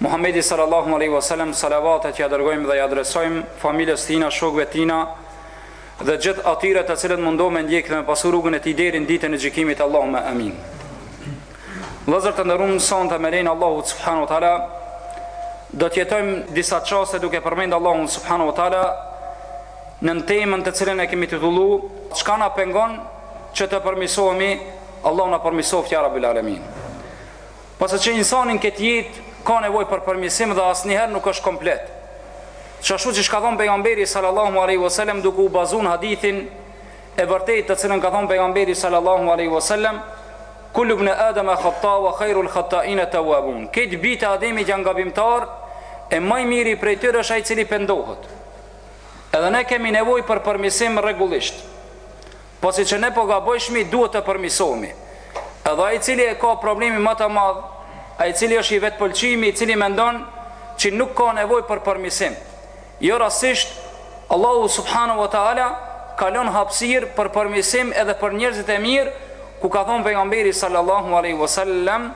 Muhamedi sallallahu alejhi wa sallam salavatet ia dërgojmë dhe ia adresojmë familjes tina shokëve tina dhe gjithë atyre të cilët mundohen me ndjekë dhe me pasu rrugën e tij deri në ditën e gjykimit Allahumma amin Vëllezër të nderuar sonte me lejen e Allahut subhanahu wa taala do të jetojmë disa çaste duke përmend Allahun subhanahu wa taala në temën të cilën e kemi titulluar çka na pengon që të përmisohemi Allahu na përmisoft ya rabbil alamin Pasi që insani në këtë jetë ka nevojë për përmirësim dhe asnjëherë nuk është komplet. Qashtu siç ka thënë Pejgamberi sallallahu alejhi ve sellem duke u bazuar në hadithin e vërtetë të cilën ka thënë Pejgamberi sallallahu alejhi ve sellem Kullu ibn Adam khata wa khairul khata'in at-tawwabun. Krejt bijtë e Ademit janë gabimtar e ma i miri prej tyre është ai i cili pendohet. Edhe ne kemi nevojë për përmirësim rregullisht. Pasi që ne po gabojshmi duhet të përmisohemi. Edhe ai i cili e ka problemin më të madh, ai i cili është i vetpëlqimi, i cili mendon që nuk ka nevojë për përmisim. Jo rastisht Allahu subhanahu wa taala ka lon hapësirë për përmisim edhe për njerëzit e mirë, ku ka thënë pejgamberi sallallahu alaihi wasallam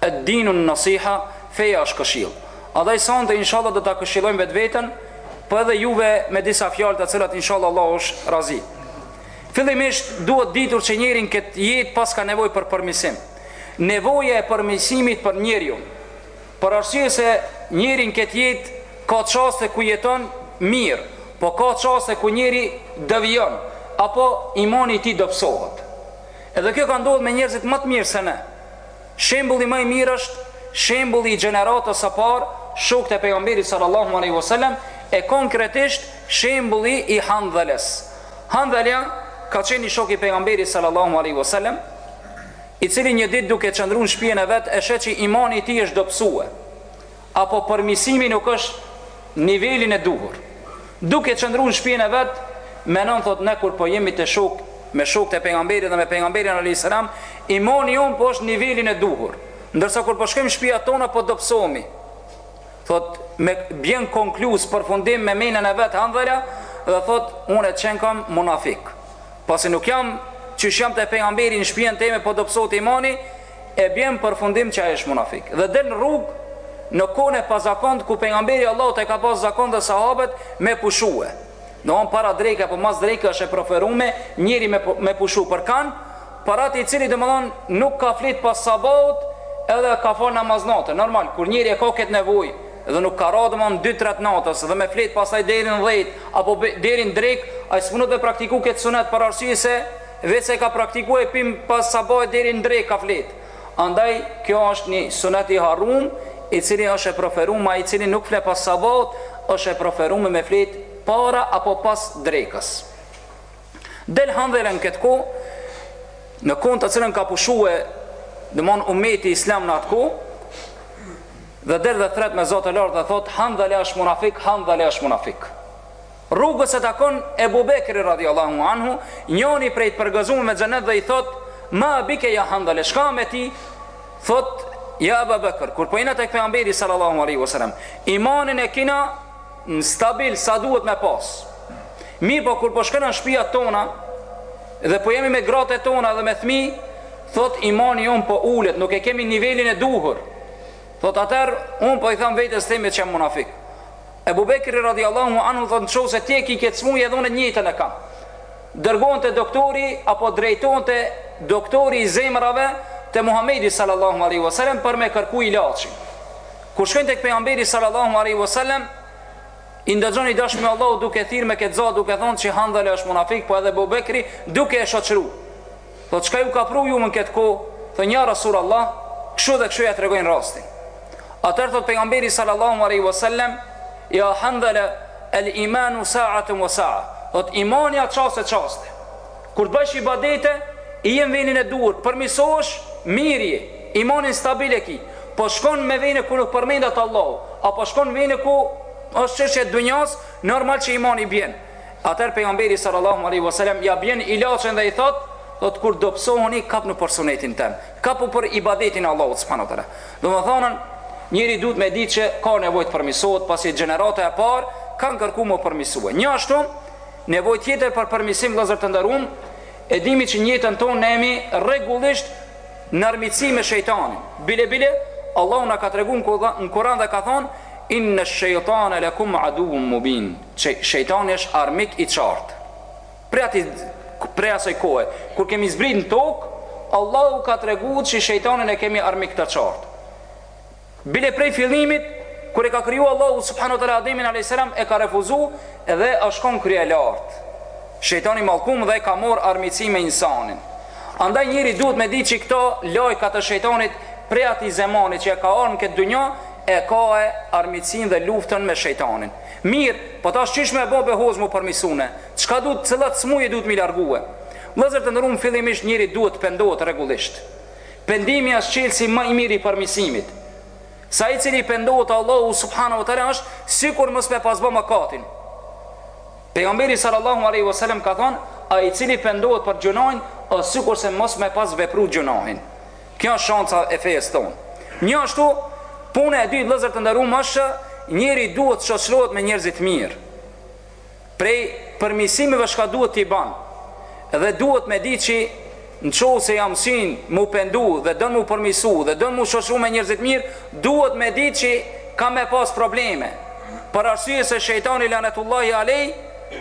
Ed dinu nasiha, feja është këshillë. Andaj sonte inshallah do ta këshillojmë vetveten, po edhe juve me disa fjalë të cilat inshallah Allahu është razi. Fillimisht duhet ditur që njeri n'këtë jetë paska nevojë për përmisim. Nevoja e përmisimit për njeriun, për arsye se njeri n'këtë jetë ka çaste ku jeton mirë, po ka çaste ku njeri devijon apo imani i tij dobësohet. Edhe kjo ka ndodh me njerëzit më të mirë se ne, Shembulli më i mirë është shembulli i gjeneratës së parë, shokët e Pejgamberit sallallahu alaihi wasallam, e konkretisht shembulli i Handhales. Handhala ka qenë një shok i Pejgamberit sallallahu alaihi wasallam, i cili një ditë duke qëndruar në shtëpinë e vet e sheh që imani i tij është dobësuar. apo përmisimi nuk është n'nivelin e duhur. Duke qëndru në shpijën e vet, menon thotë ne kur po jemi te shok me shokët e pejgamberit dhe me pejgamberin alejhi selam, imani jonë po është n'nivelin e duhur, ndërsa kur po shkojmë në shpijat tona po dobësohemi. Thotë me bjen konkluz përfundim me menën e vet Handhala dhe thotë unë qenkam munafik. Pasi nuk jam qysh jam te pejgamberi në shpijën teme po dobësohet imani, e bjen përfundim që ai është munafik dhe del në rrugë në kohën e pazakontë ku pejgamberi i Allahut e ka pas zakon dhe sahabët me pushue domethënë para dreke apo mas dreke është e preferume njeri me, po, me pushu për kan për atë i cili domethënë nuk ka flit pas sabahut edhe ka fal namaz nate normal kur njeri e ka këtë nevoj dhe nuk ka ra domethënë 2-3 natës dhe me fjet pastaj deri n'dhjetë apo deri n'drekë ai s'mun me praktiku këtë sunet për arsye se Veç se ka praktikue pim pas sabahut deri n'drekë ka fletë. Andaj kjo është ni sunet i harrum, i cili është e proferume ai i cili nuk fle pas sabahut është e proferume me fletë para apo pas drekës. Del handhele n'ketë kohë, në kohën të cilën ka pushue domon ummeti islam në atë kohë, dhe del dhe thret me zo të lartë dhe thotë, Handhale është munafik, Handhale është munafik. Rrugës e takon Ebu Bekri radhjallahu anhu, njoni prej të përgëzumve me xhenet dhe i thotë, Ma bike ja Handale, çka ke ti? Thotë, Ja Eba Bekër, kur po jena tek Pejgamberi sallallahu alaihi wasallam, imanin e kina stabil sa duhet me pas. Mirëpo kur po shkojmë në shtëpiat tona dhe po jemi me gratë tona dhe me fëmijë, thot imani jon po ulet, nuk e kemi nivelin e duhur. Thot atër, un po i them vetes themit që jam munafik. Ebu Bekri radhiyallahu anhu thotë në qoftë se ti e ki këtë smujë edhe unë të njëjtën e kam. Dërgohen te doktori apo drejtohen te doktori i zemrave te Muhamedi sallallahu alaihi wasallam për me kërku ilaçin. Kur shkojnë tek pejgamberi sallallahu alaihi wasallam i ndëgjoni dashtë Allahu duke thirr me këtë zo duke thonë se Handale është munafik, po edhe Ebu Bekri duke e shoqëru. Thotë, çka ju ka pru juve në këtë kohë? Thonë, ja Rasulullah, kështu dhe kështu ja tregojnë rastin. Atëherë thotë pejgamberi sallallahu alaihi wasallam, ja Handala, el imanu sa'atun wa sa'a. Thotë imani asht çaste çaste. Kur të bësh ibadete, je n'venin e duhur, përmirësohesh, mirë je, imanin stabil e ki. Po shkon n'vene ku nuk përmendet Allahu, apo shkon vene ku është çështje e dunjas, normal që imani bjen. Atëherë Pejgamberi sallallahu alejhi ve selem ja bjen ilaçin dhe i thotë, thotë kur dobësohuni kapnu për sunetin tem, kapnu për ibadetin e Allahut subhanu teala. Domethënë njeri duhet me ditë që ka nevojë të përmisohet, pasi gjenerata e parë kanë kërkuar me u përmisue. Njashtu nevojë tjetër për përmisim vëllazër të nderuam, e dimi që në jetën tonë ne jemi rregullisht në armiqësi me shejtanin. Bile bile Allahu na ka treguar në Kur'an dhe ka thonë inna shejtana lakum aduwwun mubin. Shejtani është armik i qartë. Prej asaj prej asaj kohe kur kemi zbrit në tokë, Allahu ka treguar se shejtanin e kemi armik të qartë. Bile prej fillimit kur e ka kriju Allahu subhanahu wa taala Ademin alayhis salam e ka refuzu dhe është çu kryelartë. Shejtani i mallkum dhe ka marr armiqësi me insanin. Andaj njeri duhet me ditë që këto lajka të shejtanit prej atij zemani që ka ardhur në këtë dynja e ka armiqësinë dhe luftën me shejtanin. Mirë, po tash qysh me ba be hoxhë mu përmisue? Çka duhet, cilat smuje duhet mi largue? Vëllezër të nderuam fillimisht njeri duhet të pendohet rregullisht. Pendimi është çelësi ma i mirë i përmisimit. Se ai i cili pendohet Allahu subhanahu wa taala është sikur mos me pas ba mëkatin. Pejgamberi sallallahu alaihi wasallam ka thonë, ai i cili pendohet për gjunahin është sikurse mos me pas vepru gjunahin. Kjo është shanca e fesë tonë. Një njashtu, puna e dytë vëllezër të nderuam është njeri duhet të shoqërohet me njerëz të mirë. Prej përmisimeve çka duhet t'i ban. Dhe duhet me ditë që në qoftë se ja msyn mu pendu dhe don mu përmisu dhe don mu shoqru me njerëzit mirë, duhet me ditë që ka me pas probleme. Për arsye se shejtani lanetullahi alej,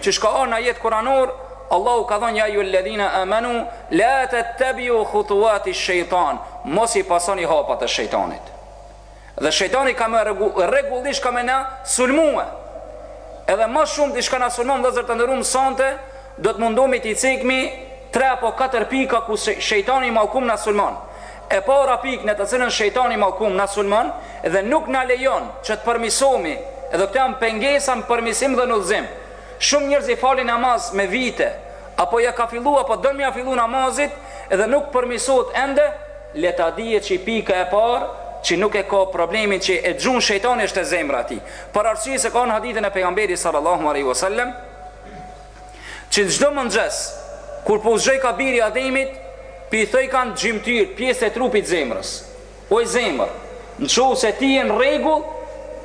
Qysh ka ardhur në ajet kuranor, Allahu ka thënë ja ejuhalladhina amanu la tattabi'u khutuwati shaytan, mos i pasoni hapat e shejtanit. Dhe shejtani ka me rregullisht ka me na sulmue. Edhe ma së shumti çka na sulmon vëllezër të nderuam sonte, do të mundohemi t'i cekmi tre apo katër pika ku shejtani i mallkum na sulmon. E para pikë në të cilën shejtani i mallkum na sulmon dhe nuk na lejon që të përmisohemi, dhe këto janë pengesa në përmisim dhe në udhëzim. Shumë njerëz i falin namaz me vite, apo ja ka fillu apo don me ja fillu namazit dhe nuk përmisohet ende, le ta dihet që pika e parë që nuk e ka problemin që e gjun shejtani është te zemra e tij. Për arsye se ka në hadithin e pejgamberit sallallahu alaihi wasallam, Që çdo mëngjes, kur po zgjojka biri i Ademit, pi thojkan gjymtyrët pjesë e trupit zemrës. Oj zemër, nqohse ti je në rregull,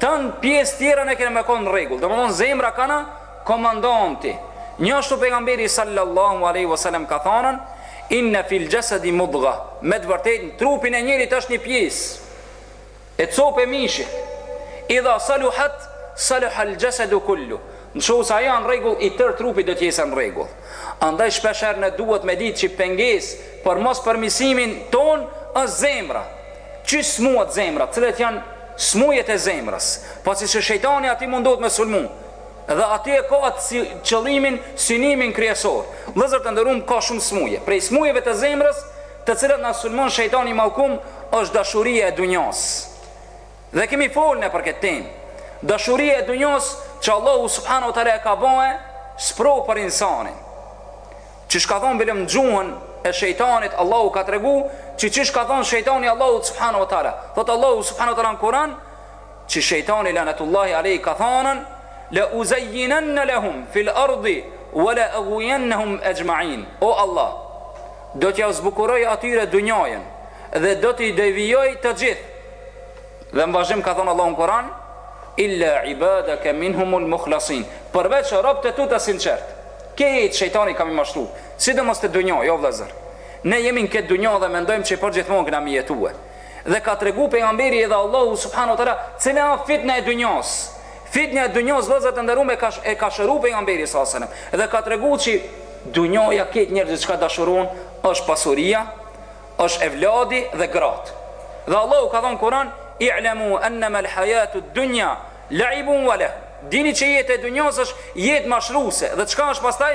tanë pjesët tjera ne kena me kon në rregull. Domethën zemra kanka komandanti. Njashtu pejgamberi sallallahu alaihi wasallam ka thanën inna fil jasadi mudgha, me të vërtetë në trupin e njeriut është një pjesë. E copë mishi, Idha saluhat, saluha al-jasadu kullu, Në qoftë se ajo a në rregull, i tërë trupi do të jetë në rregull. Andaj shpesh herë ne duhet me ditë që pengesë për mos përmisimin tonë është zemra. Qysh smuhet zemra, cilat janë smujët e zemrës, pasi që shejtani aty mundohet me sulmu, dhe aty e ka atë qëllimin, synimin kryesor. Vëllezër të nderuam ka shumë smuje. Prej smujeve të zemrës, të cilat na sulmon shejtani i mallkum është dashuria e dunjas. Dhe kemi folë ne për këtë temë. Dashuria e dunjas që Allahu subhanahu wa taala e ka ba sprovë për insanin. Qysh ka thonë bile n'gjuhën e shejtanit Allahu ka tregu, që qysh ka thonë shejtani Allahut subhanahu wa taala. Thotë Allahu subhanahu wa taala në Kur'an, Që shejtani lanetullahi alejhi ka thanë, La uzayyinanna lahum fil ardi wa la aghwiyannahum ajma'in, O Allah, do t'jau zbukuroj atyre dunjajën dhe do t'i devijoj të gjithë. Dhe në vazhdim ka thënë Allahu në Kur'an, Illa ibadaka minhumul mukhlasin, përveç robëve të tu të sinqertë. Kejt shejtani ka me mashtru, sidomos te dunjaja, o vëllezër. Ne jemi në këtë dunja dhe mendojmë që përgjithmonë kena me jetue. Dhe ka tregu pejgamberi edhe Allahu subhanahu wa taala cila është fitna e dynjos. Fitna e dynjos vëllezër të nderuam e ka e ka shëruar pejgamberi sa selam. Dhe ka tregu që dynjoja këta njerëzit çka dashuron është pasuria, është evladi dhe gratë. Dhe Allahu ka thënë n'Kur'an i'lamu annama al-hayatu ad-dunya la'ibun wa lah. Dini që jeta e dynjos është jetë mashruse dhe çka është pastaj?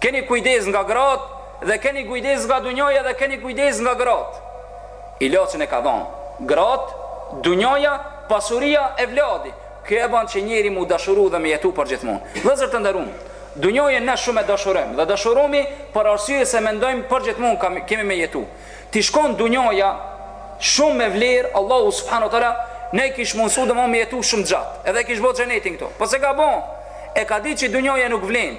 Keni kujdes nga gratë dhe keni kujdes nga dunjaja dhe keni kujdes nga gratë. Ilaçin e ka dhënë. Gratë, dunjaja, pasuria evladi. Kjo e bën që njeri mu dashuru dhe me jetu për gjithmonë. Vëllezër të nderum, dunjojën ne shumë e dashurem dhe dashuromi për arsye se mendojmë për gjithmonë kemi me jetu. T'ish kon dunjaja shumë me vlerë, Allahu subhanahu wa taala, ne na kish mundësu dhe ma me jetu shumë gjatë. Edhe kish bo xhenetin këtu. Po s'e ka bo, e ka di që dunjaja nuk vlen.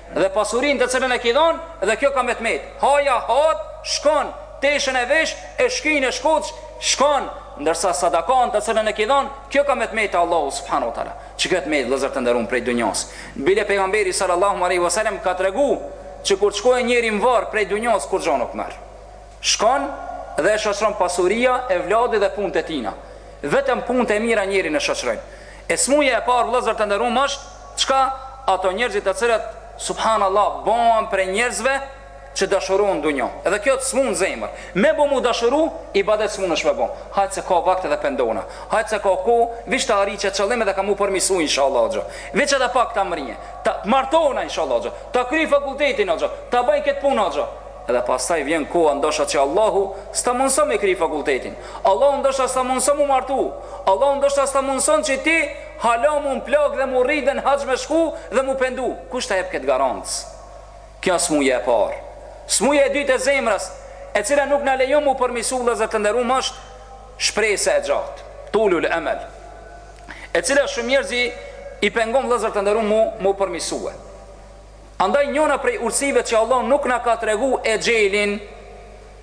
Dhe pasurinë të cilën e ki dhanë dhe kjo ka me të metë. Haja hahet, shkon, teshën e vesh, e shkyn e shkoq, shkon, ndërsa sadakanë të cilën e ki dhanë, kjo ka me të metë te Allahu subhanahu wa taala. Çka të metë vëllezër të nderuam prej dunjas. Bile pejgamberi sallallahu alaihi wasallam ka tregu që kur të shkojë njeri në varr prej dunjas kurgjo nuk merr. Shkon dhe e shoqëron pasuria, evladi dhe punët e tina. Vetëm punët e mira njerin e shoqërojnë. E smuja e parë vëllezër të nderuam është Çka? Ato njerëzit të cilët subhanallah bëhen prej njerëzve që dashurohen dunjo. Edhe kjo të smun zemër. Me bo mu dashuru, ibadet s'munesh me bo. Hajt se ka vakt edhe pendona. Hajt se ka kohë, viç ta arri qet qëllim edhe ka mu përmisu inshallah hoxha. Viç edhe pak ta mrije. Ta martohuna inshallah hoxha. Ta kryj fakultetin hoxha. Ta bëj kët punë hoxha. Edhe pastaj vjen koha ndoshta që Allahu s'ta mundëson me krij fakultetin. Allahu ndoshta s'ta mundëson mu martu. Allahu ndoshta s'ta mundëson që ti Hala mu mplak dhe mu rrit dhe në haxh me shku dhe mu pendu, kush ta jep këtë garancë? Kjo smuje e parë. Smuja e dytë e zemrës, e cila nuk na lejon mu përmisu vëllezër të nderuam është shpresa e gjatë, tulul amal, e cila shumë njerëzi i pengon vëllezër të nderuam mu mu përmisue. Andaj njëna prej urtësive që Allah nuk na ka tregu exhelin,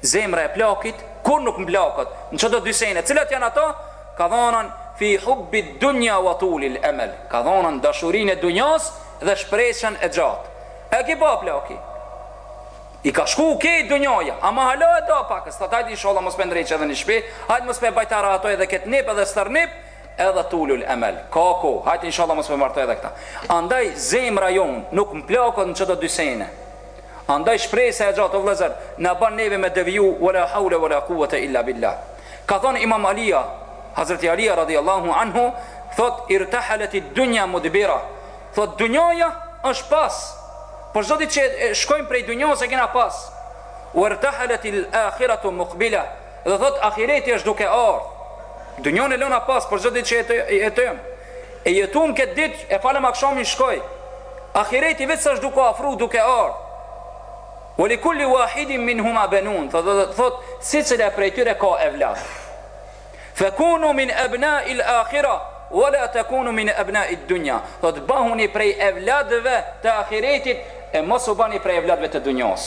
Zemra e plakit, kurrë nuk mplaket, në qëto dy sene, cilat janë ato? Ka thënën, fi hubbi dunja wa tuli l'emel, ka thënën dashurinë e dunjas dhe shpresën e gjatë. E ki pa plaki? I ka shku kejt dunjaja, ama hala e do pak, thotë hajt inshallah mos pe ndreqi edhe një shpi, hajt mos pe baj, rahato edhe këtë nip edhe stërnip, edhe tulu l'emel, ka ko, hajt inshallah mos pe martoj edhe këta. Andaj zemra jonë nuk mplaket në qëto dy sene, Andaj shpresa e gjatë o vëllezër na ban neve me deviju wala haule wala kuwwete illa billah. Ka thënë Imam Alia, Hazreti Alia radhiyallahu anhu thotë irtahalet id-dunya mudbira, thotë dunjaja është pas, po çdo ditë që shkojmë prej dunjas e kena pas, wertehalet il-akhiratu muqbila, Dhe thotë ahireti është duke ardhë. Dunjon e lëna pas për çdo ditë që e jetojmë. E jetuam këtë ditë, e falëm akshamin shkoi. Ahireti vetëm sa është duke afru, duke ardhë. Wa li kulli wahidin minhuma banun, thotë thot, thot, secila prej tyre ka evlat. Fakunu min abna'i al-akhirah wa la takunu min abna'i ad-dunya. Thotë bahuni prej evlatëve të ahiretit e mos u bani prej evlatëve të dunjos.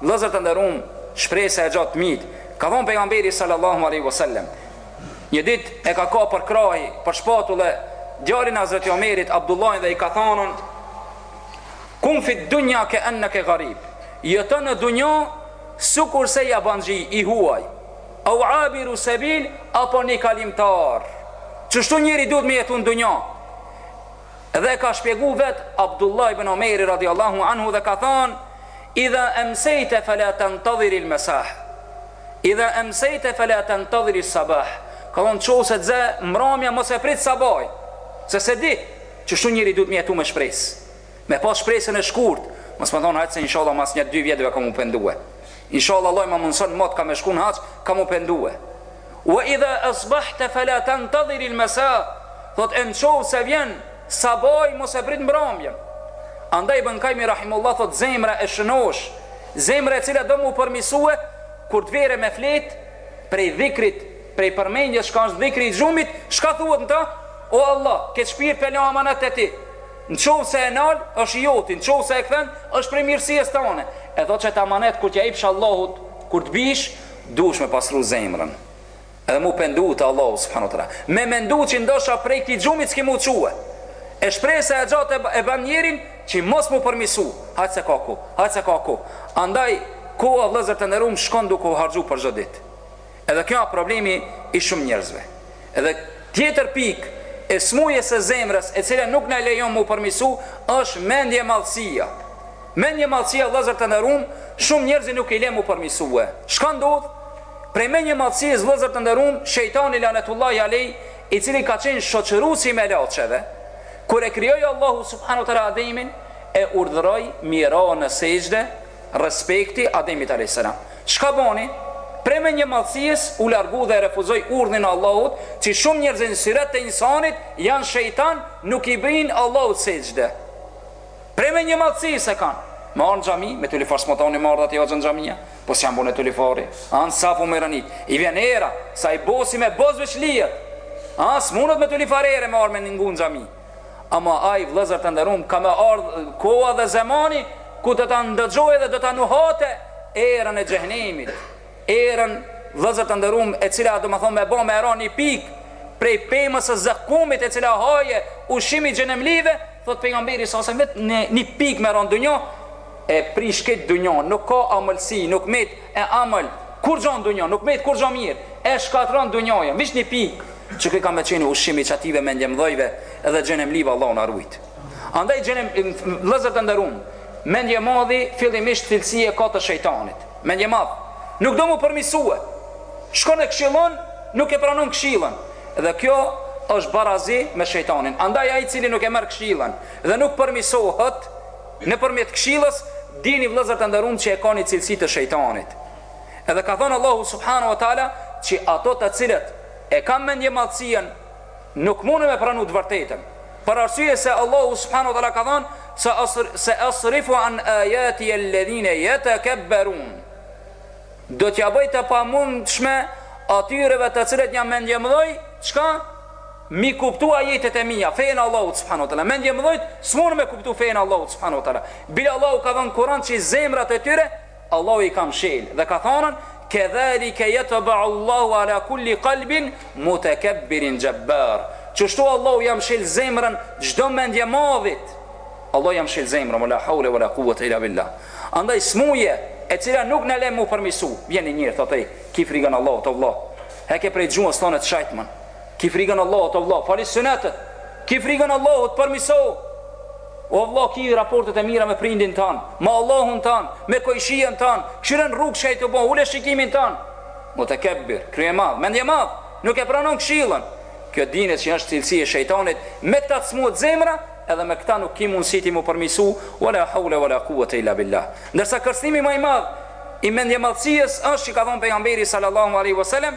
Vëllezër të nderuam, shpresa e gjatë të mytë, ka thënë Pejgamberi sallallahu alejhi ve sellem, Një ditë e ka kapë për krahi për shpatullë djalin e Hazreti Omerit, Abdullahin dhe i ka thënë, Kun fi dunja ke enneke garib, jeto në dunja sukurse jabanxhi, i huaj, au abiru sebil apo një kalimtar. Kështu njeri duhet me jetu në dunja. Dhe e ka shpjegu vet Abdullah ibn Omeri radiallahu anhu dhe ka than Idha emsejte fela tentadhiri lmesah Idha emsejte fela tentadhiri sabah Ka thonë qoftë se të ze mramja mos e prit sabahin Se se di qështu njeri duhet me jetu me shpresë Me pas shpresën e shkurt Mos me thonë hajtë se inshallah mas një dy vjetëve kam mu pendue Inshallah Allah ma mundëson mot kam me shku në haxh kam mu pendue Wa idha asbahta fala tantadhir al masa, thotë e në qoftë se vjen sabahi mos e prit mbrëmjen. Andaj ibn Kajmi rahimehullah thotë zemra e shënosh, zemra e cila do mu përmisue kur të vere me flet prej dhikrit, prej përmendjes çka është dhikri i gjumit, çka thuhet në ta? O Allah, ket shpirt pe la amanet te ti, në qoftë se e nal është joti, në qoftë se e kthen është prej mirësies tane. E thotë qët amanet kur t'ja jipsh Allahut, kur t'bish, Duhesh me pastru zemrën Edhe mu pendu te Allahu subhanehu we teala Me mendu që ndoshta prej këti gjumit s'ki mu çue E shpresa e gjatë e ban njerin Që mos mu përmisu Hajtë se ka koh Hajtë se ka koh Andaj koha vllezër të nderum shkon duke u harxhu për çdo dit Edhe kjo a problemi i shumë njerëzve Edhe tjetër pikë e smujës së zemrës e cila nuk na lejon mu përmisu është mendjemadhësia. Mendjemadhësia vëllezër të nderum shumë njerëzi nuk i le mu përmisue. Çka ndodh? Prej mendjemadhësisë vëllezër të nderum shejtani lanetullahi alejh i cili ka qenë shoqërues i melaqeve kur e krijoi Allahu subhanu teala Ademin e urdhëroi mi ra në sexhde Respekti Ademit alejhis selam. Çka boni? Prej mendjemadhësies u largu dhe e refuzoi urdhnin e Allahut, që shumë njerëz në syret të insanit janë shejtan, nuk i bëjnë Allahut sexhde. Prej mendjemadhësies e kanë. Me ardhë në xhami, me turlifar s'ma thoni me ardhë atje hoxhë në xhamia, po s'jam bune turlifari. A në safu me rënit. I vjen era, sa i bosi me bos veç lijet. A s'munët me turlifar ere me ardhë me ningu në xhami. Ama ai vëllezër të nderum ka me ardh koha dhe zemani ku do ta ndëgjojë dhe do ta nuhatë erën e xhehenemit. Erën vëllezër të nderum e cila domethonë me bo me ra një pikë prej pemës së zakumit e cila haje ushqim i xhenemlive, thot pejgamberi s.a.s. veç një, një pikë me ra në dunjo e prish këtë dunjo, nuk ka amëlsi, nuk met e amël kurgjo në dunjo nuk met kurgjo mirë e shkatrron dunjoja veç një pikë që ky ka me qenë ushqim i qatyve mendjemdhejve edhe xhenemlive Allah na rujt andaj xhenem vllezër të nderum mendjemadhi fillimisht cilësi e ka të shejtanit mendjemadhi nuk do mu përmisue shkon e kshillon nuk e pranon kshillën dhe kjo është barazi me shejtanin andaj ai i cili nuk e merr kshillën dhe nuk përmisohet Nëpërmjet këshillës dini vëllezër të nderum që e ka një cilësi të shejtanit. Edhe ka thonë Allahu subhanahu wa taala që ato të cilët e kanë mendjemadhësien nuk mundën me pranu të vërtetën. Për arsye se Allahu subhanahu wa taala ka thonë se asr se asrifu an ayati alladhina yatakabbarun. Do t'ja bëj të pamundshme atyreve të cilët janë mendjemëdhej, çka? Mi kuptu ajetet e mia, fejen e Allahut subhanahu wa taala. Mendjemëdhenjt s'mundën me kuptu fejen e Allahut subhanahu wa taala. Bile Allahu ka thënë n'Kur'an që zemrat e tyre Allahu i ka mshel dhe ka thënë kedhalika yatba'u Allahu ala kulli qalbin mutakabbirin jabbar. Kështu Allahu ia mshel zemrën çdo mendjemadhit. Allahu ia mshel zemrën, la hawla wala quwwata illa billah. Andaj smuje e cila nuk na lë mu përmisu. Vjen një njeri thotë, "Ki frigën Allahut, o vëlla." Heke prej gjuhës tonë të shajtmën. Ki frigën Allahut o vlla, fali sunetet. Ki frigën Allahut, përmisohu. O vlla, ki raportet e mira me prindin tan, me Allahun tan, me kojshijen tan, kshir në rrugë çka je tu bo, ule shikimin tan. Mutekebbir, kryemadh, mendjemadh, nuk e pranon këshillën. Kjo dine që është cilësi e shejtanit, me këta smuhet zemra, edhe me këta nuk ki mundësi ti mu përmisu, wala hawla wala kuwwate illa billah. Ndërsa kërcënimi më i madh i mendjemadhësisë është që ka thënë pejgamberi sallallahu alejhi wasallam,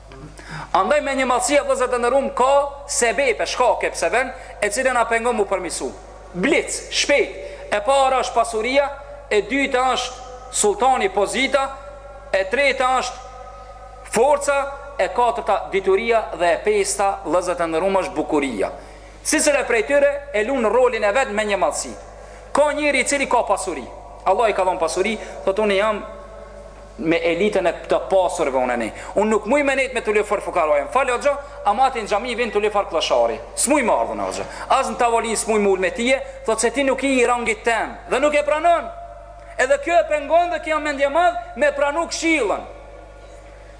Andaj mendjemadhësia vëllezër të nderum ka sebepe, shkake pse vjen, e cila na pengon m'u përmirësu. Blic, shpejt, e para është pasuria, e dyta është sultani pozita, e treta është forca, e katërta dituria dhe e pesta vëllezër të nderum është bukuria. Secila prej tyre e lunë rolin e vet n'mendjemadhësi. Ka njeri i cili ka pasuri. Allahu i ka dhonë pasuri, thot unë jam me elitën e të pasurve unë ne unë nuk muj me nejt me turlifar fukaraje më fal hoxha ama aty në xhami vin turlifar klloshari s'muj me ardhë unë hoxha as në tavolinë s'muj m'u ul me ty thotë se ti nuk je i rangit tem dhe nuk e pranon edhe kjo e pengon dhe kjo mendjemadh me pranu këshillën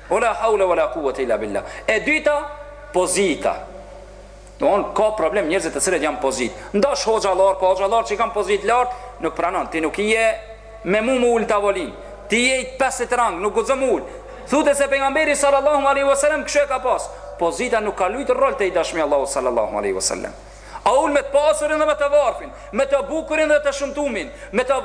o la haule o la kuvet ila billah e dyta pozita Domthon ka problem njerëzit të cilët janë pozitë. Ndash hoxhallar, po hoxhallar që i kanë pozitë lart, nuk pranon. Ti nuk je me mu m'u ul në tavolinë. Ti je i pesët rang, nuk guxon m'u ul. Thotë se pejgamberi sallallahu alaihi wasallam kështu e ka pas. Pozita nuk ka lujt rol te i dashmi i Allahut sallallahu alaihi wasallam. A ul me të pasurin dhe me të varfin, me të bukurin dhe të shëmtumin, me të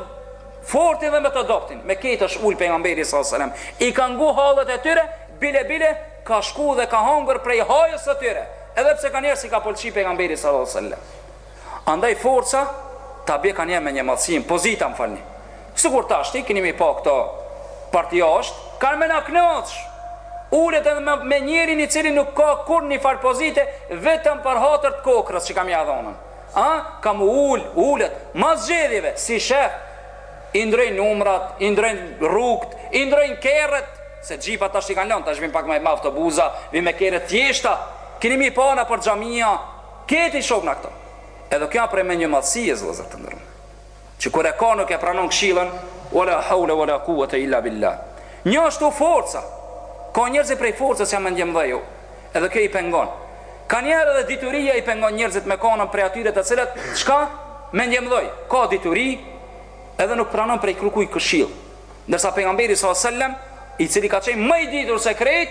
fortin dhe me të dobtin. Me këtë është ul pejgamberi sallallahu alaihi wasallam. I ka ngu hallet e tyre, bile bile ka shku dhe ka hangër prej hajës së tyre. Edhe pse kanjëherë s'i ka pëlqy pejgamberit sallallahu alejhi ve sellem. Andaj forca ta bje kanjëherë mendjemadhësinë, pozita më falni. Sikur tashti keni me i pa këto partiashët, kanë me na kënaq. Ulet edhe me, me njerin i cili nuk ka kurrnjëfarë pozite, vetëm për hatër të kokrrës që ka me ja dhonë. A, ka m'u ul, ulet, mas zgjedhjeve, s'i shef, i ndrojnë numrat, i ndrojnë rrugt, i ndrojnë kerret, Se xhipat tash i kanë lënë, tash vijnë pak më me autobusa, vijnë me kerre të thjeshta, keni me i pa nëpër xhamia, këtu i shohna këto. Edhe kjo janë prej mendjemadhësisë vëllezër të nderuar. Që kur e ka nuk e pranon këshillën, wala haule wala kuwwete illa billah. Një është forca. Ka njerëz prej forcës janë mendjemdhej, edhe kjo i pengon. Kanjëherë edhe dituria i pengon njerëzit me kanë prej atyre të cilët çka mendjemdhej, ka dituri edhe nuk pranon prej kërkuj këshillë. Ndërsa pejgamberi sallallahu alajhi wasallam, i cili ka qenë më i ditur se krejt,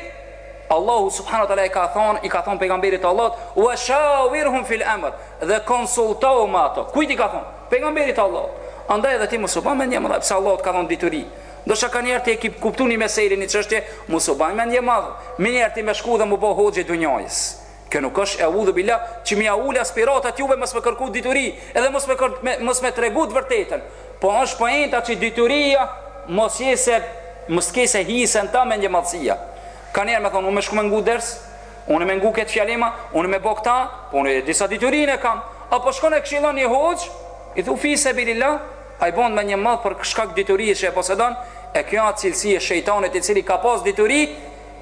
Allahu subhanahu wa taala i ka thonë, i ka thonë pejgamberit të Allahut, "Wa shawirhum fil amr", dhe konsultohu me ato. Kujt i ka thonë? Pejgamberit të Allahut. Andaj edhe ti mos u bë mendjemadh, pse Allahu të ka dhënë dituri. Ndoshta kanjëherë ti e ki kuptu një mesele një çështje, mos u bë mendjemadh. Menjëherë ti me shku dhe m'u bë hoxhë i dynjasë. Kjo nuk është eudhu bilah që me i ul aspiratat juve mos me kërku dituri edhe mos me, kër, me, mos me tregu të vërtetën. Po është poenta që dituria mos jese, mos kese hise n'ta mendjemadhësia. Kanjëherë me thonë, unë me shku me ngu ders, unë me ngu këtë fjalim, unë me bo këta, po unë e di sa diturin e kam. Apo shkon e këshilon një hoxhë, i thu fi sebilila, ai bon mendjemadh për shkak diturisë që e posedon, e kjo asht cilësi e shejtanit i cili ka pas dituri,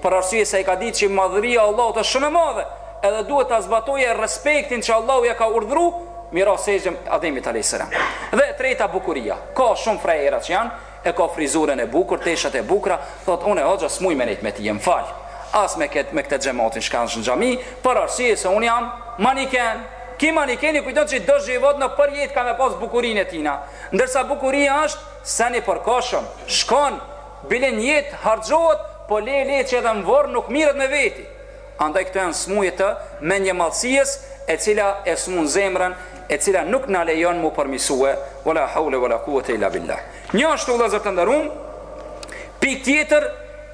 për arsye se e ka ditë që madhëria e Allahut është shumë e madhe, edhe duhet ta zbatojë respektin që Allahu ia ka urdhëruar, me i ra sexhden Ademit alejhi selam. Dhe e treta bukuria. Ka shumë frajera që janë, e ka frizurën e bukur, teshat e bukura, thotë unë hoxha smuj me nejt me ty, më fal. As me këtë me këtë xhamatin që shkojnë në xhami, për arsye se unë jam maniken. Ki manikeni kujton se do zhivot në përjetë ka me pas bukurinë e tina. Ndërsa bukuria është sen i përkohshëm, shkon Bile n'jetë harxhohet po le le që edhe n'vorr nuk mirret me veti andaj këto janë smuje të mendjemadhësies e cila e smun zemrën e cila nuk na lejon mu përmisue wala haule wala kuwete ila billah një ashtu vëllezër të nderuam pikë tjetër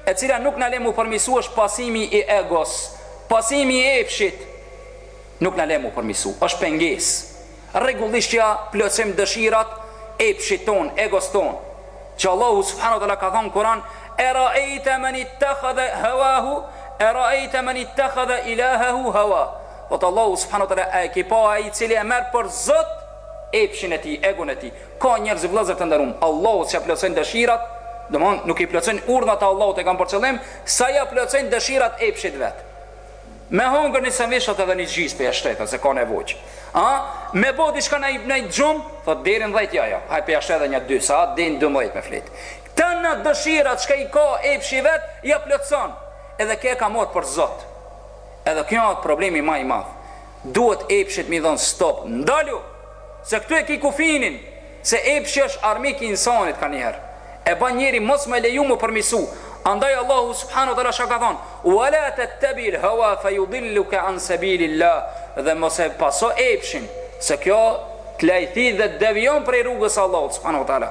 e cila nuk na le mu përmisu është pasimi i egos pasimi i epshit nuk na le mu përmisu është pengesë Rregullisht ja plotësojmë dëshirat, epshit tonë, egos tonë. Që Allahu subhanahu wa ta'ala ka thënë në Kur'an, E ra'ejte men ittakhadhe hawahu, e ra'ejte men ittakhadhe ilahahu hawa. Thotë Allahu subhanahu wa ta'ala, a e ke pa ai i cili e merr për zot epshin e tij, egon e tij. Ka njerëz vëllezër të nderuam, Allahut s'ia plotësojnë dëshirat, domthon nuk i plotësojnë urdhnat e Allahut të kanë për qëllim, sa ia plotësojnë dëshirat epshit vet. Me hongër një senviç, thotë edhe një gjizë po ia shtoj, se ka nevojë. A, me bo diçka naj gjumë, thot deri në dhejtë, ja, ja, hajt po ia shtoj edhe nja dy sahat, deri n'dymdhetë me fjetë. Tana dëshirat çka i ka epshi i vet, ja plotson, edhe ky e ka marrë për zot. Edhe kjo asht problemi ma i madhë. Duhet epshit me i thonë stop Ndalu! Se këtu e ki kufinin Se epshi është armik i insanit kanjëherë E ban njerin mos me leju mu përmisu Andaj Allahu subhanu wa taala çka ka thanë Wa la tattabi'il hawa fa yudilluka an sabilillah Dhe mos e paso epshin Se kjo të lajthit dhe të devijon prej rrugës së Allahut subhanu wa taala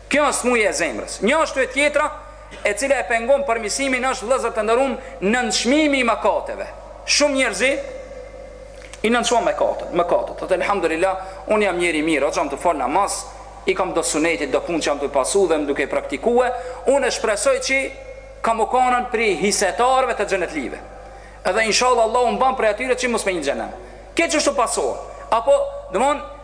Kjo është smujë e zemrës. Një ashtu e tjetra e cila e pengon përmisimin është vëllëzër të nderuam nënçmimi i mëkateve. Shumë njerëzi i nënçmon mëkatet, mëkatet. Thotë elhamdulillah, unë jam njeri i mirë, qe jam tu fal namaz, i kam do sunete, do punë që jam tu pasu dhe jam duke i praktikue, unë e shpresoj që kam me kanë prej hisedarëve të xhenetlive. Edhe inshallah Allahu m'ban prej atyre që mos me hi n'xhehnem. Ky qështu pasohet. Apo, dëmonë,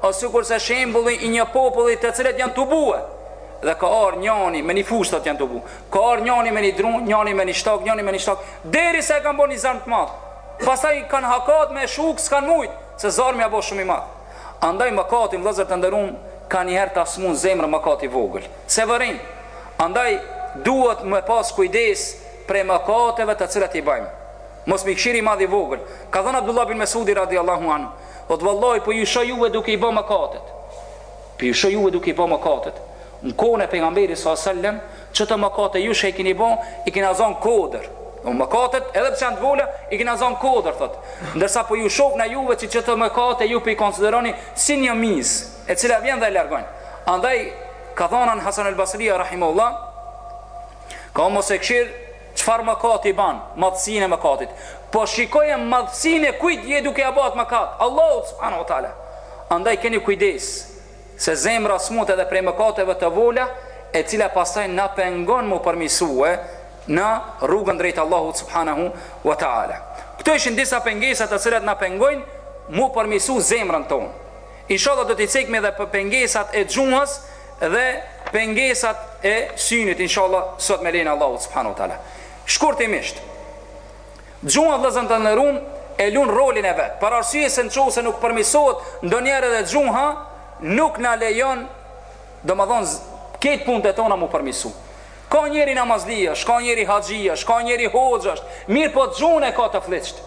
Është sikurse shembulli i një populli të cilët janë tubue dhe ka ardh njani me një fushë thotë janë tubu. Ka ardh njani me një dru, njani me një shtagë, njani me një shtagë, derisa e kanë bo një zarm të madh. Pastaj janë hakat me shu, s'kanë mujt, se zarmi ja bo shumë i madh. Andaj mëkati vëllezër të nderuam kanjëherë ta smun zemrën mëkati i vogël. S'e vëren. Andaj duhet me pas kujdes prej mëkateve të cilat i bëjmë. Mos me kshyr i madh i vogël. Ka thënë Abdullah bin Mesudi radiallahu anhu. Thot vallahi po ju shoh juve duke i ba mëkatet po ju shoh juve duke i ba mëkatet në kohën e pejgamberit sa selam çto mëkate ju që i keni ba i kena zon kodër do mëkatet edhe pse janë të vogla i kena zon kodër thot ndërsa po ju shohna juve që çto mëkate ju po i konsideroni si një mizë e cila vjen dhe e largon andaj ka thënë Hasan al-Basri rahimahullah ka mos e kqyr Çfarë mëkati ban, madhësinë e mëkatit. Po shikoje madhësinë e kujt je duke ja ba at mëkat, Allahut subhanahu wa taala. Andaj keni kujdes, se zemra smut edhe prej mëkateve të vogla, e cila pastaj na pengon mu përmisue në rrugën drejt Allahut subhanahu wa taala. Këto ishin disa pengesa të cilat na pengojnë mu përmisu zemrën tonë. Inshalla do t'i cekmi dhe për pengesat e gjuhës dhe pengesat e synit, inshalla sot me lejen Allahut subhanahu wa taala. Shkurtimisht, gjuha vllazën të nderum e lun rolin e vet, për arsye se në qoftë se nuk përmisohet ndonjëherë edhe gjuha, nuk na lejon, domethonë, këto punët tona mu përmisu. Ka njeri namazli asht, ka njeri haxhi asht, ka njeri hoxhë është, mirëpo gjuhën e ka të flliqtë.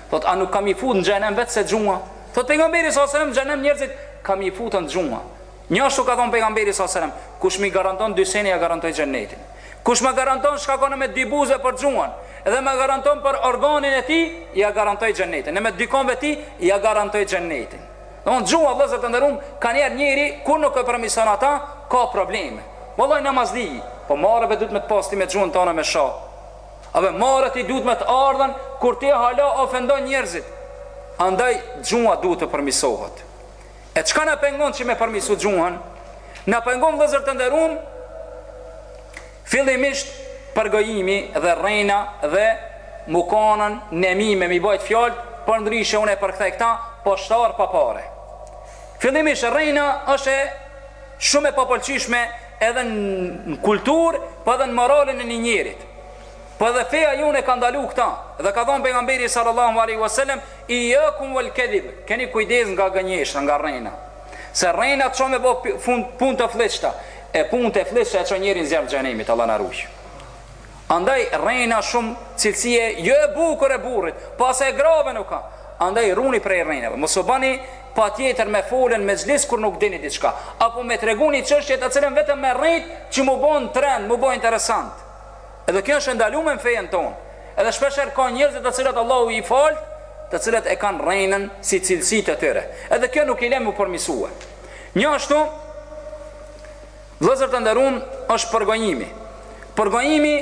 Thotë, a nuk kam i fut në xhenem vetëm se gjuha? Thotë pejgamberi sa selam në xhenem njerëzit kam i fut gjuha. Njashtu ka thonë pejgamberi sa selam, kush mi garanton dy sene ja garantoj xhenetin. Kush ma garanton çka ka nërmjet dy buzëve për gjuhën, dhe ma garanton për organin e tij, ja garantoj xhenetin. Nërmjet dy kombëve të tij ja garantoj xhenetin. Domethonë gjuha vëllezër të nderuam, kanëherë njeri kur nuk e përmison ata, ka probleme. Vëllai namazli, po marre të vet duhet me pas ti me gjuhën tone me sha. A be marre ty duhet me të ardhë kur ti hala ofendon njerëzit. Andaj gjuha duhet të përmisohet. E çka na pengon që me përmisu gjuhën? Na pengon vllezër të nderuam fillimisht përgojimi dhe rrena dhe mu konë nemime mi bajt fjalë përndryshe unë e përkthej këta postar pa pare. Fillimisht rrena është shumë e papëlqyshme edhe në kulturë, po edhe në moralin e një njerit. Po edhe feja jonë e ka ndalu këta, dhe ka thonë pejgamberi sallallahu alaihi wasallam, "Iyyakum wal kadhib", keni kujdes nga gënjeshtra, nga rrena. Se rrena çon me bë punë të flliqta, e punët e flliqta e çon njerin n'zjarr t'xhenemit, Allah na rujt. Andaj rrena shumë cilësie jo e bukur e burrit, po as e grave nuk ka. Andaj runi prej rrenave. Mos u bëni patjetër me folë në mexhlis kur nuk dini diçka, apo me tregu një çështje të cilën vetëm me rrejt që mu bo në trend, mu bo interesant. Edhe kjo është e ndalume në fejen tonë. Edhe shpesh herë ka njerëzit të cilët Allahu i faltë, të cilët e kanë rrenën si cilësi të tyre. Edhe kjo nuk i len mu përmisue. Njashtu, Vëllezër të nderuam është përgojimi. Përgojimi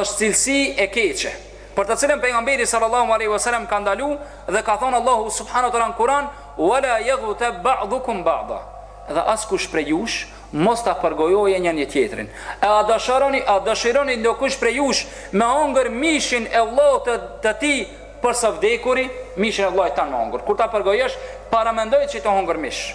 është cilësi e keqe, për të cilën pejgamberi sallallahu alejhi ve selam ka ndalu dhe ka thonë Allahu subhanu wa taala në Kuran, "Wa la yaghtab ba'dukum ba'da." Dhe askush prej jush mos ta përgojojë njani tjetrin. E a dëshironi, a dëshironi ndokush prej jush me hongër mishin e vllait të, të tij për së vdekuri, mishin e vllait tand me hongër. Kur ta përgojosh, paramendoje që t'e hongër mish.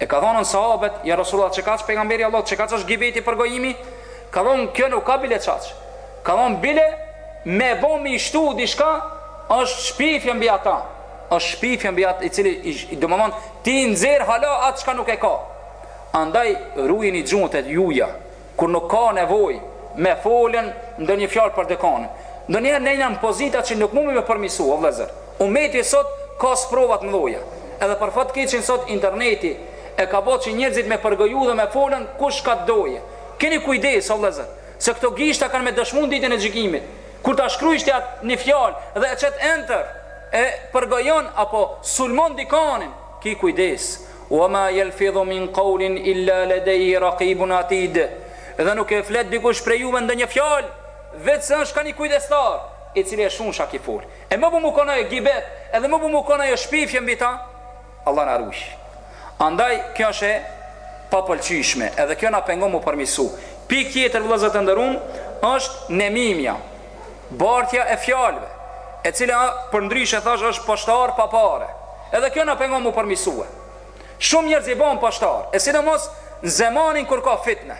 E kanë thonë sahabet, ja Rasulullah, çka asht pejgamberi i Allahut, çka është gibeti përgojimi? Ka thonë kjo nuk ka bile çaç. Ka thonë bile me bo me i shtu diçka është shpifje mbi ata. Është shpifje mbi atë i cili i domethonë ti nxjer hala atë çka nuk e ka. Andaj rujini gjuhët e juja, Kur nuk ka nevojë me folën ndonjë fjalë për dikanin. Ndonjëherë ne n'ato pozita që nuk mundemi me përmirësu, o vëllezër. Umeti sot ka sprova të mëdhoja. Edhe për fat keqin sot interneti e ka bo që njerëzit me përgoju dhe me folën kush qa të doje. Keni kujdes, o vëllezër, se këto gishta kanë me dëshmu në ditën e gjykimit. Kur ta shkrujsh ti atë një fjalë dhe e qet enter, e përgojon apo sulmon dikanin, Ki kujdes, Wa ma yalfidhu min qawlin illa ladayhi raqibun atid, Dhe nuk e flet dikush prej juve ndonjë fjalë, veç se është ka ni kujdestar, i cili e shkrun çka ki fol. E mo po me kon ajo gibet, edhe mo po me kon ajo shpifje mbi ta? Allah na ruaj. Andaj, kjo është e papëlqyeshme, edhe kjo na pengon mu përmirësu. Pikë tjetër, vëllezër të nderuam, është nemimja. Bartja e fjalëve, e cila përndryshe i thash është poshtar pa pare. Edhe kjo na pengon m'u përmirësue. Shumë njerëz i bon poshtar, e sidomos në zemanin kur ka fitne.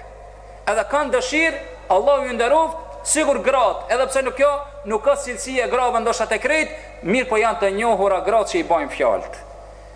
Edhe kanë dëshirë, Allahu ju nderoft, sikur gratë, edhe pse nuk kjo nuk është cilësi e grave ndoshta të krejt, mirëpo janë të njohura gratë që i bajnë fjalët.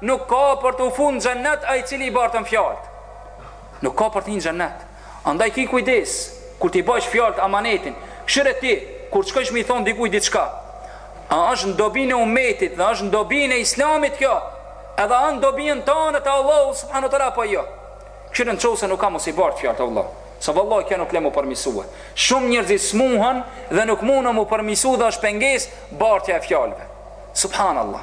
Nuk ka për t'u fu në xhennet ai i cili i bartën fjalët. Nuk ka për të hyrë në xhennet. Andaj ki kujdes kur ti bajsh fjalët amanetin. Kshyre ti, kur shkosh me i thonë dikujt diçka, a është në dobinë e umetit dhe është në dobinë e Islamit kjo? Edhe a n'dobinë tane te Allahu subhanehu te apo jo? Kshyre në qoftë se nuk ka mos i bartë fjalët vallah. Se vallahi kjo nuk le m'u përmirësue. Shumë njerëz smuhen dhe nuk mundën m'u përmirësu dhe është pengesë bartja e fjalëve. Subhanallah.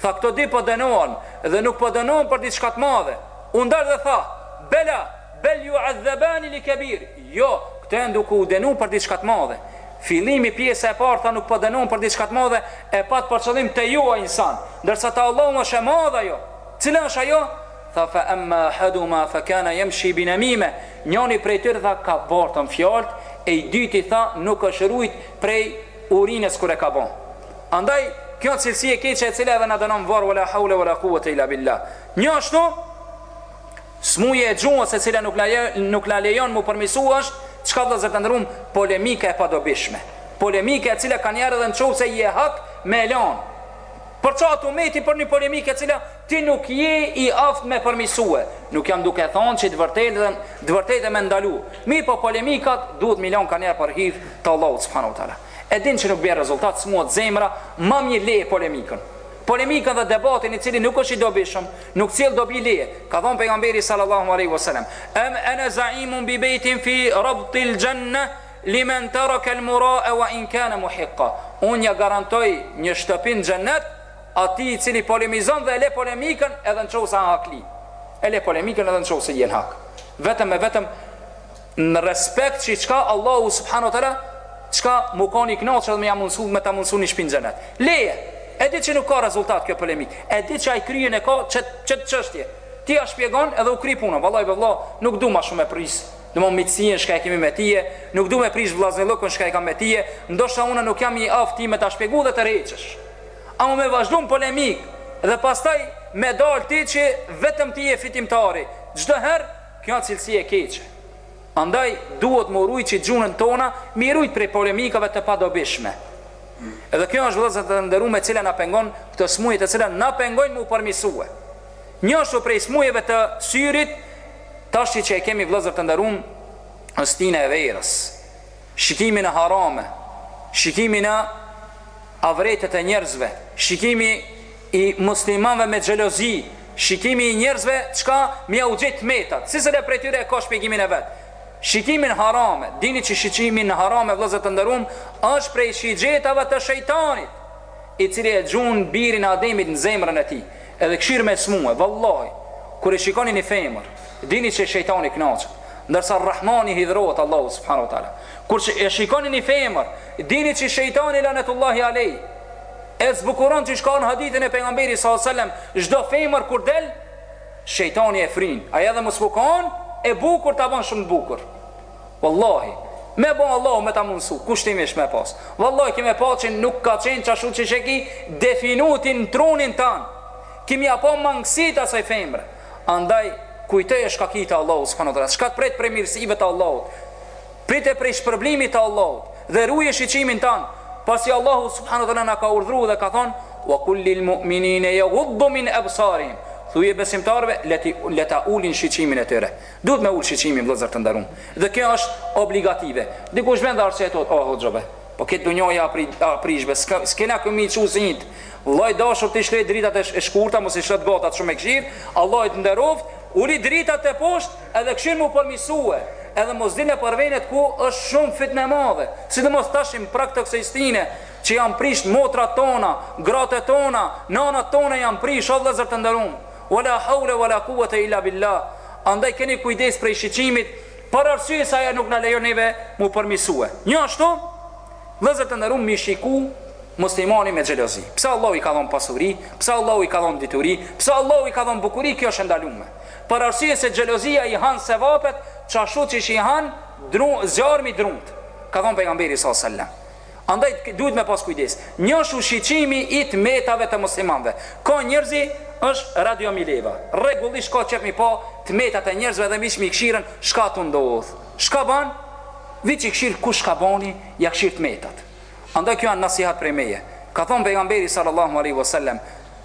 Tha këto dy po dënohen dhe nuk po dënohen për diçka të madhe. U ndal dhe tha, Bela, bel yu'adhdhabani fi kebir. Jo, këto janë duke u dënu për diçka të madhe. Fillimi, pjesa e parë tha nuk po dënohen për diçka të madhe, e pat për qëllim te ju o insan, ndërsa te Allahu është e madhe ajo. Cila është ajo? Tha, Fa amma ahaduhuma fa kana yamshi bi namime. Njani prej tyre tha ka bartën fjalët, e i dyti tha nuk është rujt prej urinës kur e ka ba andaj kjo cilësi e keqe e cila edhe na dënon varë wala hawla wala quwwata illa billah një ashtu smunje e gjuhës e cila nuk na nuk na lejon m'u përmirësu është çka vëllazër të nderum polemika e padobishme polemika e cila kanjerë edhe në qoftë se je hak me e lan por ça tu met por një polemika e cila Ti nuk je i aftë me përmirësue. Nuk jam duke thanë që t'vërtetën, t'vërtetën me ndalu. Mirëpo polemikat duhet mi lanë kanjerë për hir t'Allahut subhanahu wa ta'ala. E dinë që nuk bjen rezultat, smuhet zemra, ma mirë leje polemikën. Polemikën dhe debatin i cili nuk është i dobishëm, nuk sjell dobi leje. Ka thanë Pejgamberi sallallahu alejhi wa sallam, Ene ene zaimun bi bejtin fi rabedil jenne li men tarakel mira'e wa in kane muhikka. Unë ja garantoj një shtëpi n'xhennet Atij i cili polemizon dhe e le polemikën edhe në qoftë se asht hakli. E le polemikën edhe në qoftë se je në hak. Vetëm e vetëm në respekt që çka Allahu subhanu teala, çka me kanë i knaqë edhe me ia mundësu, me ta mundësu një shpi në xhenet. Leje, e di që nuk ka rezultat kjo polemikë, e di që ai kryen e ka qet çështje. Ti ia shpjegon edhe u kry puna, vallahi be vlla, nuk du ma shumë e prish. Në më miqësinë shka e kemi me tije, nuk du me prish vllaznillëkun shka e kam me tije, ndoshta unë nuk jam i aftë me ta shpjegu dhe të reqësh. Ama me vazhdu në polemik Dhe pastaj me dal ti që Vetëm ti je fitimtari Çdo herë Kjo asht cilësi e keqe Andaj duhet me u rujt që gjuhën tona Mi rujt prej polemikave të padobishme Edhe kjo është vëllezër të nderum e cila na pengon Këto smunje të cilat na pengojnë m'u përmirësue Një ashtu prej smunjeve të syrit Tashti që e kemi vëllezër të nderum stinën e verës shikimi në harame, shikimi në avretet e njerëzve, shikimi i muslimanëve me xhelozi, shikimi i njerëzve çka me ua gjet metat. Secila prej tyre e ka shpjegimin e vet. Shikimi n'harame, dini që shikimi në harame vëllezër të nderuam, është prej shigjetave të shejtanit, i cili e gjun birin e Ademit në zemrën e tij. Edhe ka çare me e smue, vallahi, kur e shikoni një femër, dini që shejtani kënaqet, ndërsa Rrahmani hidhrohet Allahu subhanahu wa taala. Kur e shikoni një femër, dini që shejtani lanetullahi alej e zbukuron siç ka në hadithin e pejgamberit sallallahu alaihi wasallam, çdo femër kur del, shejtani e frin, ai edhe mos me kanë e bukur ta bën shumë të bukur. Wallahi Me ba Allahu me ta mundësu Kushtimisht me pas Wallahi ki me pa që nuk ka qenë qashtu qysh e ki definu ti në trunin tand Ki me ja pa mangësit asaj femre Andaj kujtoje shka ki te Allahu subhanu teala Shka të pret prej mirësive të Allahut Prite prej shpërblimit të Allahut Dhe ruje shiqimin tand Pasi Allahu subhanu teala na ka urdhru dhe ka thonë Wa kul lil mu'minine jaguddu min ebsarihim Thuju besimtarve le t'i, le ta ulin shiqimin e tyre Duhet me ul shiqimin vëllezër të nderum dhe kjo është obligative. Dikush vjen dhe arsye thotë, "O hoxhë be, po këtë dunjoja a pri a prish be, s'kena ku mi çu sytë. Vëllai i dashur ti shloj dritat e shkurta, mos i shlo t'gatat shumë me këshirë. Allahu të nderoft, uli dritat teposhtë edhe këshirë mu përmisue. Edhe mos dil nëpër venet ku është shumë fitne e madhe. Sidomos tash në prag të kësaj stine që janë prishë motrat tona, gratë tona, nënat tona janë prishë, o vëllezër të nderum. Wa la hawla wa la quwwata illa billah, andaj keni kujdes prej shiqimit, për arsye se ajo nuk na lejon neve mu përmisue. Njashtu, vëllezër të nderum, mi shiku muslimani me xhelozi. Pse Allahu i ka dhon pasuri, pse Allahu i ka dhon dituri, pse Allahu i ka dhon bukuri, kjo është e ndalume. Për arsye se xhelozia i han sevapet, qashtu siç i han dru, zjarmi drunt. Ka thon pejgamberi sallallahu alajhi wasallam. Andaj duhet me pas kujdes. Njashtu shiqimi i të metave të muslimanëve. Ka njerëzi është Radio Mileva. Rregullisht ka qef mi pa të metat e njerëzve dhe viç mi këshirën çka tu ndodh. Çka ban? Viç i këshir kush shka bani, ja këshir të metat. Andaj kjo janë nasihat prej meje. Ka thon pejgamberi sallallahu alaihi wasallam,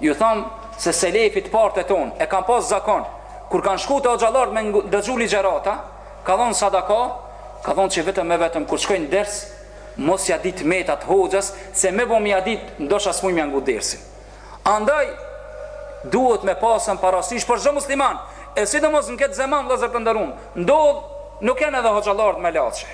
Ju thamë se selefi, t'parët e tonë e kanë pas zakon kur kanë shku te hoxhallarët me dëgju ligjërata, ka dhon sadaka, ka dhon që vetëm e vetëm kur shkojnë n'ders mos ja ditë t'metat hoxhës se me bo me ja ditë ndosha s'muj me ja ngu dersin. Andaj duhet me pasën parasysh për çdo musliman, e sidomos në këtë zeman vëllezër të nderum, ndodh nuk janë edhe hoxhallarët melaçe.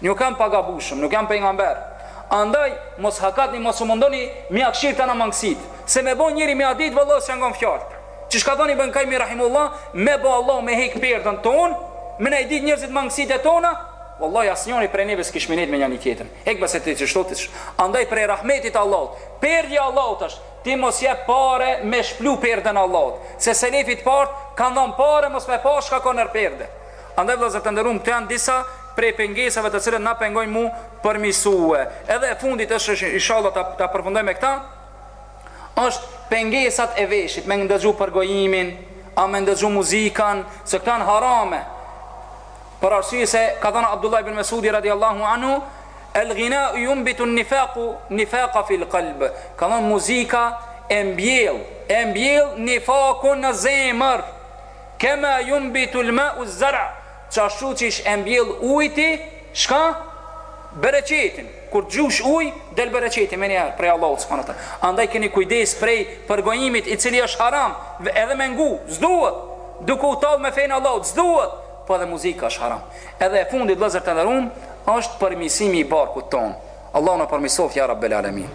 Nuk janë t'pagabushëm, nuk janë pejgamberë. Andaj mos hakatni, mos u mundoni mja këshirë të na mangësit. Se me bo njeri mja ditë, vallahi s'ja ngon fjalët. Qysh ka thon Ibn Kajmi rahimullah, me bo Allah me hek perdën tonë, me na i ditë njërzit mangësit e tona, vallahi asnjëri prej neve s'kish me nejtë me njani tjetërin. Hek bese ti që shtu tish. Andaj prej rahmetit Allahut, perdja Allahut është, ti mos jep pare me shplu perdën Allahut. Se selefi, t'parët kanë dhanë pare mos me pa shka ka nër perde. Andaj vëllezër të nderuam, këto janë disa prej pengesave të cilat na pengojnë mu përmisue. Edhe e fundit është është inshallah ta ta përfundoj me këta. Është pengesat e veshit, me ndëgju përgojimin, a me ndëgju muzikën, se këta janë harame. Për arsye se ka thënë Abdullah ibn Mesudi radiallahu anhu, El ghinau jumbitu nifaku, nifaka fil kalb. Ka thënë muzika e mbjell, e mbjell nifakun në zemër. Kema yumbitu al-ma'u az-zar'a, qashtu qysh e mbjell ujti, çka, bereqetin, kur të gjush ujë, del bereqeti menjëherë prej Allahut subhanahu wa ta'ala. Andaj keni kujdes prej përgojimit i cili është haram, edhe me ngu, s'duhet, duke u tallë me fenë e Allahut, s'duhet, po edhe muzika është haram. Edhe e fundit vëllezër të nderuam, është përmisimi i barkut tonë. Allahu na përmisoft ya rabbel alemin.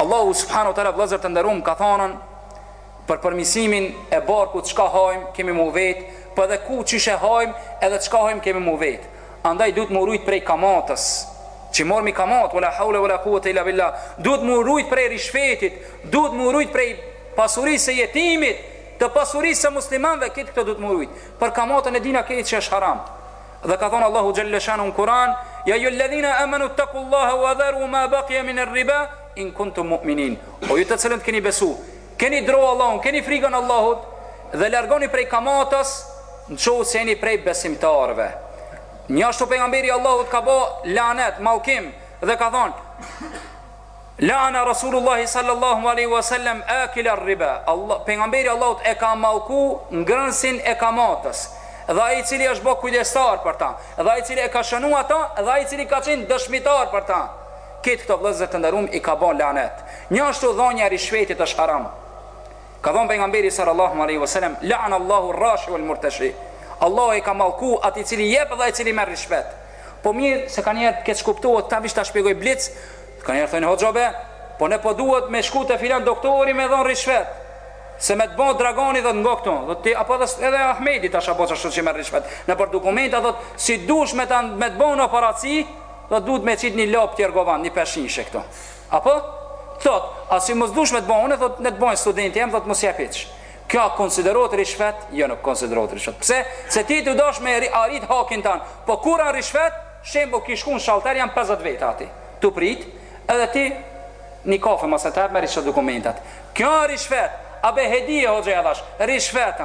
Allahu subhanahu wa ta'ala vëllezër të nderuam ka thanën Për përmisimin e barkut çka hajmë kemi mu vet po edhe ku qysh e hajmë edhe çka hajmë kemi mu vet andaj duhet mu rujt prej kamatës që mormi kamatë wala haule wala kuwete ila billah duhet mu rujt prej rishfetit duhet mu rujt prej pasurisë së jetimit të pasurisë së muslimanëve këtë këtë duhet mu rujt për kamatën e dina këtë që është haram dhe ka thonë Allahu xhalleshanu në Kur'an ja ejuhal ledhina amanu takullaha wa dharu ma baqija minar riba In kuntum mu'minin, o ju të cilët keni besu, keni dru Allahun, keni frigën Allahut dhe largoni prej kamatas në qohë se jeni prej besimtarve. Njashtu pejgamberi Allahut ka bo lanet, malkim dhe ka thonë, Lana Rasulullahi sallallahu alaihi wasallam akila riba. Allah pejgamberi Allahut e ka mallku ngrënsin e kamatës. Dhe ai i cili është bë kujdestar për ta, dhe ai i cili e ka shënuar ata, dhe ai i cili ka qenë dëshmitar për ta. Ketë këto vëllezër të nderum i ka ba lanet një ashtu dhanja e rishfetit është haram ka than pejgamberi sallallahu alejhi ve selem la'ana Allahu rrashi wal murtashi Allahu e ka mallku atë i cili jep dhe ai i cili merr rishfet po mir se kanë njerë të keqkuptohet ta vish ta shpjegoj blic kanë njerë thojnë hoxha be po ne po duhet me shku te filan doktori me dhon rishfet se me të bë dragoni do të nga këto dhe ti apo dhe edhe Ahmedi tash apo ashtu që merr rishfet nëpër dokumenta thot si dush me ta me të bën operaci Thotë duhet me qit një lop tjergovan, një pershinshe këto. Apo? Thotë, a si mos dush me të bëjë unë, thotë në të bëjë studenti jam, thotë mos jep hiç. Kjo konsiderohet rishfet? Jo, nuk konsiderohet rishfet. Pse? Se ti të dosh me arrit hakin tanë. Po kura rishfet, shembo ki shku në shalter jan 50 veta ati. Tu prit, edhe ti një kafe mos e të hep me rishfet dokumentat. Kjo rishfet, a be hedije hoxhe e dhash, rishfet,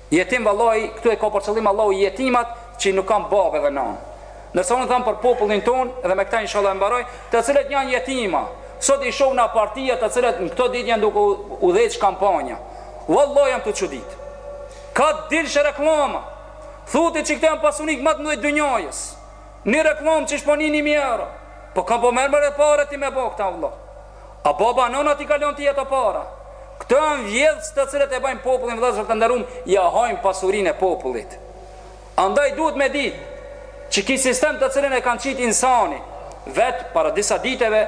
Jetim vallai këtu e ka për qëllim Allahu jetimat që nuk kanë babë edhe nanë. Nëse unë them për popullin ton dhe me këtë inshallah e mbaroj, të cilët janë jetima. Sot i shoh në partia të cilët në këto ditë janë duke udhëheq kampanja. Vallai jam të çudit. Ka dilshë reklama. Thotë që këto janë pasunik më të mëdhenj dynjojës. Në reklamë që kushton 1000 euro. Po ka po merr me pare ti me bë këta vëllai. A baba nona ti ka lon ti ato para Këto janë vjedhës të cilët e bajnë popullin vëllezër të nderuam, ja hajnë pasurinë e popullit. Andaj duhet me ditë që ky sistem të cilën e kanë qitë insani vet para disa ditëve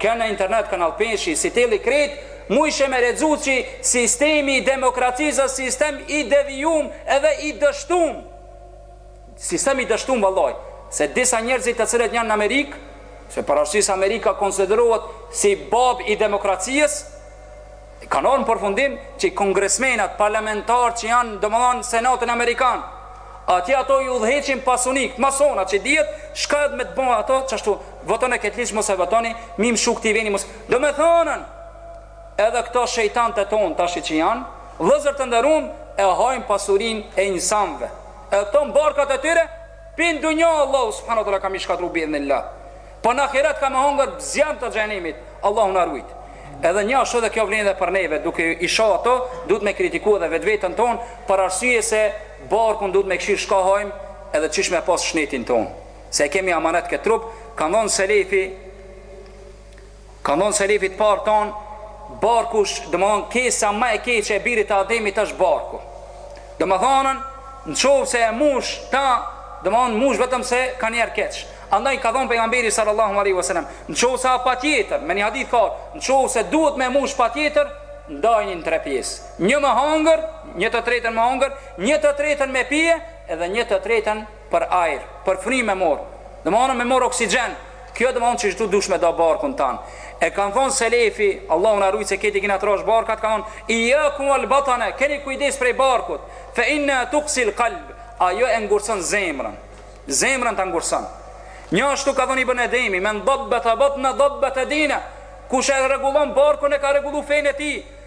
kanë në internet kanë alpeshi si teli kret mu ishe me redzu që sistemi i demokracisë është sistem i devijum edhe i dështum Sistem i dështum vëlla, se disa njerëzi të cilët janë në Amerikë, se për arsye se Amerika konsiderohet si babë i demokracisë, kanë ardhur në përfundim që kongresmenat, parlamentarët që janë në domethënë senatin amerikan, atje ato i udhëheqin pasunikët, masonat që dihet, shka edhe me të bënë ato, qashtu, votone këtë ligj mos e votoni, mi më shukë ti veni mos, domethënë, edhe këto shejtantë tonë tashi që janë, vllazër të nderum, e hajnë pasurinë e insanve, Edhe këto në barkat e tyre Po n'dunja Allahu subhanehu teala ka me i shkatrru biidhnillah Po në ahiret ka me hongër zjarm të xhehenemit Allahu na rujt Edhe njashtu dhe kjo vlen dhe për neve Duke i sho ato Duhet me kritiku edhe vetveten tonë Për arsye se barkun duhet me kqyr shka hajmë Edhe qysh me pas shnetin tonë Se e kemi amanet këtë trup Kanë thonë selefi Kanë thënë selefi, të parët tanë, barku, domethënë kesa më e keqe e birit të Ademit është barku. Domethënë, nëse e mush ta, domethënë mush vetëm se ka një herë keq. Andaj ka thënë pejgamberi sallallahu alaihi wasallam, nëse a patjetër, me një hadith ka ardhur, nëse duhet me mush patjetër, ndajini në tre pjesë. Një me hangër, një të tretën me hangër, një të tretën me pi edhe një të tretën për ajr për frymë me mor domthonë me mor oksigjen kjo domthonë qështu duhet me da barkun tan e kan thon selefi Allahu na rujt se krejt i kina trash barkat kan thon iyyakum wal batna keni kujdes prej barkut fa inna tuqsil qalb ajo e ngurson zemrën zemrën ta ngurson njashtu ka thon ibn Edhemi men dabata batna dabata dina kush e rregullon barkun e ka rregullu fenë e tij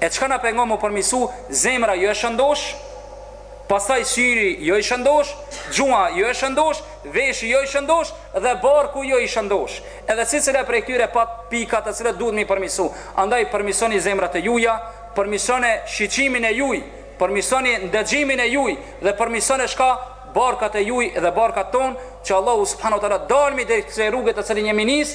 E çka na pengon mu përmisu zemra jo e shëndosh, pastaj syri jo i shëndosh, gjuha jo e shëndosh, veshi jo i shëndosh dhe barku jo i shëndosh. Edhe secila prej këtyre ka pika të cilat duhet mi përmisu. Andaj përmisoni zemrat e juja, përmisone shiqimin e juj, përmisoni ndëgjimin e juj dhe përmisone shka barkat e juj dhe barkat ton që Allahu subhanehu ue teala dalmi drejt kësaj rruge të cilën jemi nis